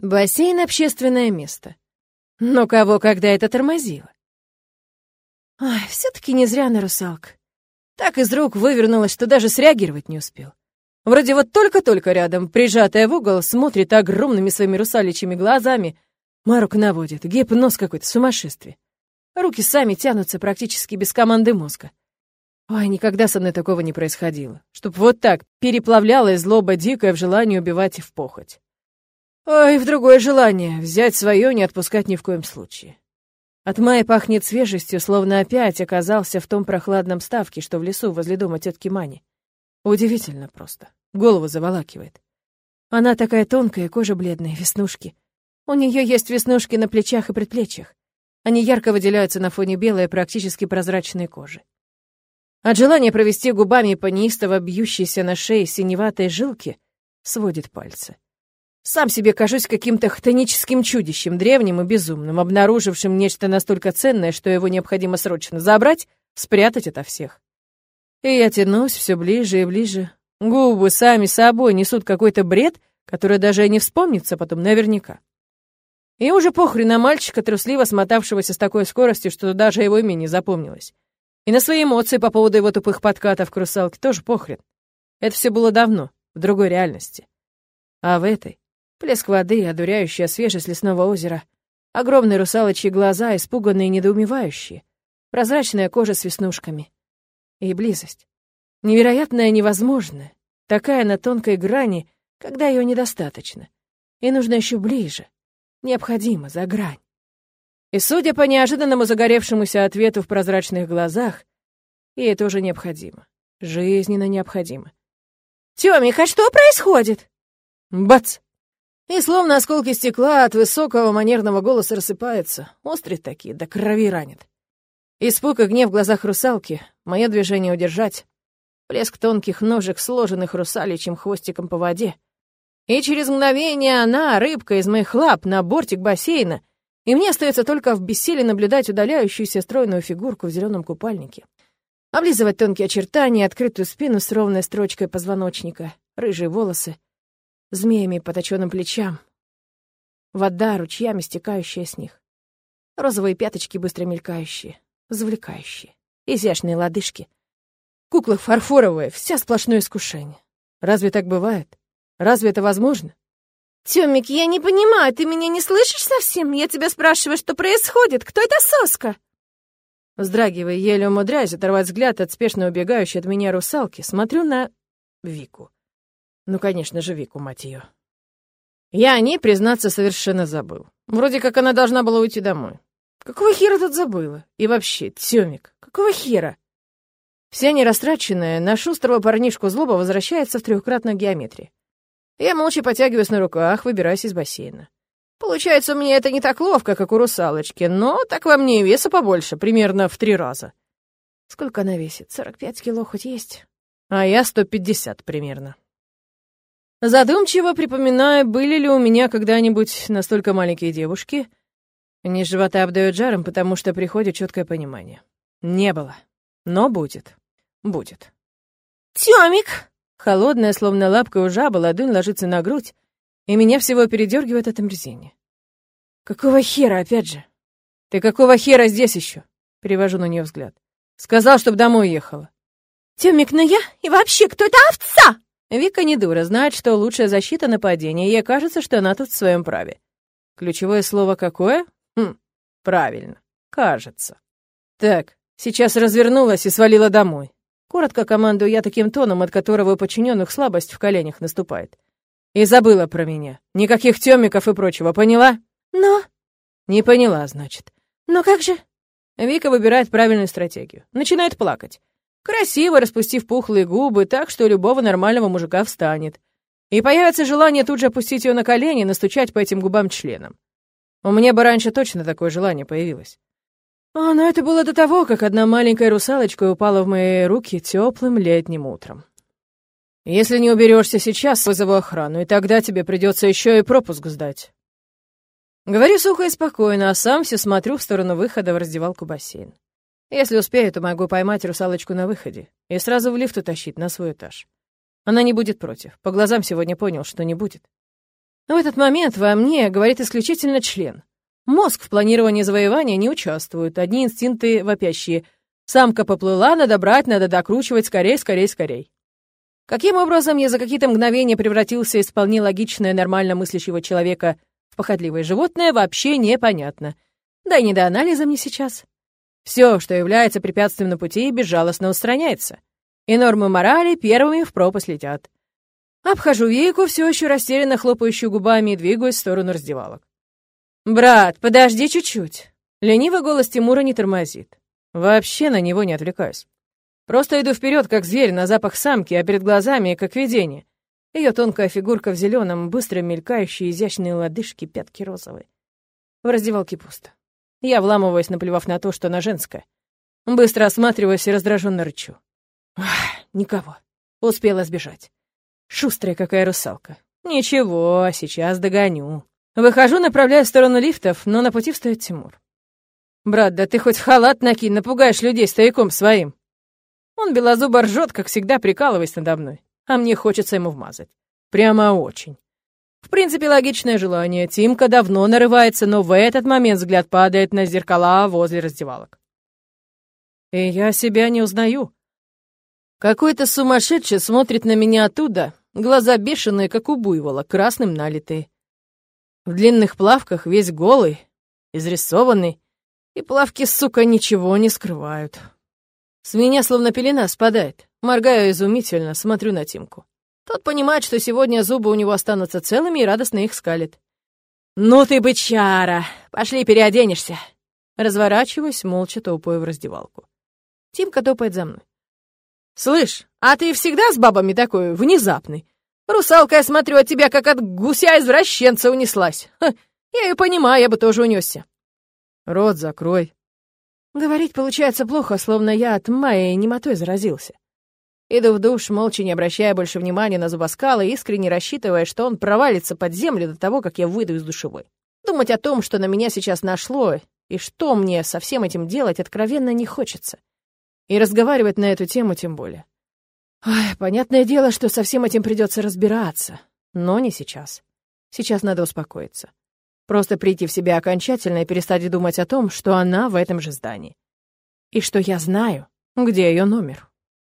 Бассейн — общественное место. Но кого когда это тормозило? Ай, все таки не зря на русалка. Так из рук вывернулась, что даже среагировать не успел. Вроде вот только-только рядом, прижатая в угол, смотрит огромными своими русаличьими глазами. Марук наводит, гипноз какой-то, сумасшествие. Руки сами тянутся практически без команды мозга. Ой, никогда со мной такого не происходило. Чтоб вот так переплавлялась злоба дикая в желании убивать и в похоть. Ой, в другое желание — взять свое, не отпускать ни в коем случае. От мая пахнет свежестью, словно опять оказался в том прохладном ставке, что в лесу возле дома тетки Мани. Удивительно просто. Голову заволакивает. Она такая тонкая, кожа бледная, веснушки. У нее есть веснушки на плечах и предплечьях. Они ярко выделяются на фоне белой, практически прозрачной кожи. От желания провести губами по неистово бьющейся на шее синеватой жилке сводит пальцы. Сам себе кажусь каким-то хтоническим чудищем, древним и безумным, обнаружившим нечто настолько ценное, что его необходимо срочно забрать, спрятать ото всех. И я тянусь все ближе и ближе. Губы сами собой несут какой-то бред, который даже и не вспомнится потом наверняка. И уже похрен на мальчика, трусливо смотавшегося с такой скоростью, что даже его имя не запомнилось. И на свои эмоции по поводу его тупых подкатов к русалке тоже похрен. Это все было давно, в другой реальности. А в этой Плеск воды, одуряющая свежесть лесного озера. Огромные русалочьи глаза, испуганные и недоумевающие. Прозрачная кожа с веснушками. И близость. Невероятная, невозможная. Такая на тонкой грани, когда ее недостаточно. И нужно еще ближе. Необходимо, за грань. И судя по неожиданному загоревшемуся ответу в прозрачных глазах, ей тоже необходимо. Жизненно необходимо. «Тёмик, а что происходит?» Бац! И словно осколки стекла от высокого манерного голоса рассыпаются. Острые такие, до крови ранит. Испуг и гнев в глазах русалки, мое движение удержать, плеск тонких ножек, сложенных русаличьим хвостиком по воде. И через мгновение она, рыбка из моих лап, на бортик бассейна, и мне остается только в бессилии наблюдать удаляющуюся стройную фигурку в зеленом купальнике. Облизывать тонкие очертания, открытую спину с ровной строчкой позвоночника, рыжие волосы — змеями по точёным плечам. Вода, ручьями стекающая с них. Розовые пяточки быстро мелькающие, завлекающие. Изящные лодыжки. Кукла фарфоровая, вся сплошное искушение. Разве так бывает? Разве это возможно? Тёмик, я не понимаю, ты меня не слышишь совсем? Я тебя спрашиваю, что происходит? Кто эта соска? Вздрагивая, еле умудряюсь оторвать взгляд от спешно убегающей от меня русалки, смотрю на Вику. Ну, конечно же, Вику, мать ее. Я о ней, признаться, совершенно забыл. Вроде как она должна была уйти домой. Какого хера тут забыла? И вообще, Тёмик, какого хера? Вся нерастраченная на шустрого парнишку злоба возвращается в трехкратной геометрии. Я молча потягиваюсь на руках, выбираюсь из бассейна. Получается, у меня это не так ловко, как у русалочки, но так во мне веса побольше, примерно в три раза. Сколько она весит? 45 кило хоть есть? А я 150 примерно. Задумчиво припоминаю, были ли у меня когда-нибудь настолько маленькие девушки. Низ живота обдает жаром, потому что приходит четкое понимание. Не было. Но будет. Будет. «Тёмик!» Холодная, словно лапка у жаба, ладонь ложится на грудь, и меня всего передергивает от омерзения. «Какого хера, опять же?» «Ты какого хера здесь еще? Перевожу на нее взгляд. «Сказал, чтоб домой ехала». «Тёмик, ну я? И вообще, кто эта овца?» Вика не дура, знает, что лучшая защита нападения, и ей кажется, что она тут в своем праве. Ключевое слово какое? Хм, правильно, кажется. Так, сейчас развернулась и свалила домой. Коротко командую я таким тоном, от которого у подчиненных слабость в коленях наступает. И забыла про меня. Никаких тёмиков и прочего, поняла? Но... Не поняла, значит. Но как же... Вика выбирает правильную стратегию. Начинает плакать. Красиво распустив пухлые губы так, что любого нормального мужика встанет. И появится желание тут же опустить ее на колени и настучать по этим губам членом. У меня бы раньше точно такое желание появилось. А, но это было до того, как одна маленькая русалочка упала в мои руки теплым летним утром. Если не уберешься сейчас, вызову охрану, и тогда тебе придется еще и пропуск сдать. Говорю сухо и спокойно, а сам все смотрю в сторону выхода в раздевалку бассейн. Если успею, то могу поймать русалочку на выходе и сразу в лифт утащить на свой этаж. Она не будет против. По глазам сегодня понял, что не будет. В этот момент во мне говорит исключительно член. Мозг в планировании завоевания не участвует, одни инстинкты вопящие. Самка поплыла, надо брать, надо докручивать, скорей, скорей, скорей. Каким образом я за какие-то мгновения превратился из вполне логичного нормально мыслящего человека в похотливое животное, вообще непонятно. Да и не до анализа мне сейчас. Все, что является препятствием на пути, безжалостно устраняется. И нормы морали первыми в пропасть летят. Обхожу Вику, все еще растерянно хлопающую губами, и двигаюсь в сторону раздевалок. «Брат, подожди чуть-чуть». Ленивый голос Тимура не тормозит. Вообще на него не отвлекаюсь. Просто иду вперед, как зверь, на запах самки, а перед глазами, как видение. Ее тонкая фигурка в зеленом, быстро мелькающие изящные лодыжки, пятки розовые. В раздевалке пусто. Я вламываюсь, наплевав на то, что она женская. Быстро осматриваюсь и раздраженно рычу. Ах, никого. Успела сбежать. Шустрая какая русалка. Ничего, сейчас догоню. Выхожу, направляюсь в сторону лифтов, но на пути встает Тимур. «Брат, да ты хоть халат накинь, напугаешь людей стояком своим!» Он белозубо ржет, как всегда, прикалываясь надо мной. А мне хочется ему вмазать. Прямо очень. В принципе, логичное желание. Тимка давно нарывается, но в этот момент взгляд падает на зеркала возле раздевалок. И я себя не узнаю. Какой-то сумасшедший смотрит на меня оттуда, глаза бешеные, как у буйвола, красным налитые. В длинных плавках весь голый, изрисованный, и плавки, сука, ничего не скрывают. С меня словно пелена спадает. Моргаю изумительно, смотрю на Тимку. Тот понимает, что сегодня зубы у него останутся целыми и радостно их скалит. «Ну ты бычара! Пошли переоденешься!» Разворачиваюсь, молча топаю в раздевалку. Тимка топает за мной. «Слышь, а ты всегда с бабами такой внезапный? Русалка, я смотрю, от тебя как от гуся-извращенца унеслась. Ха, я ее понимаю, я бы тоже унесся». «Рот закрой», Говорить получается плохо, словно я от Майи немотой заразился. Иду в душ, молча не обращая больше внимания на зубоскала, искренне рассчитывая, что он провалится под землю до того, как я выйду из душевой. Думать о том, что на меня сейчас нашло, и что мне со всем этим делать, откровенно не хочется. И разговаривать на эту тему тем более. Ай, понятное дело, что со всем этим придется разбираться, но не сейчас. Сейчас надо успокоиться. Просто прийти в себя окончательно и перестать думать о том, что она в этом же здании. И что я знаю, где ее номер.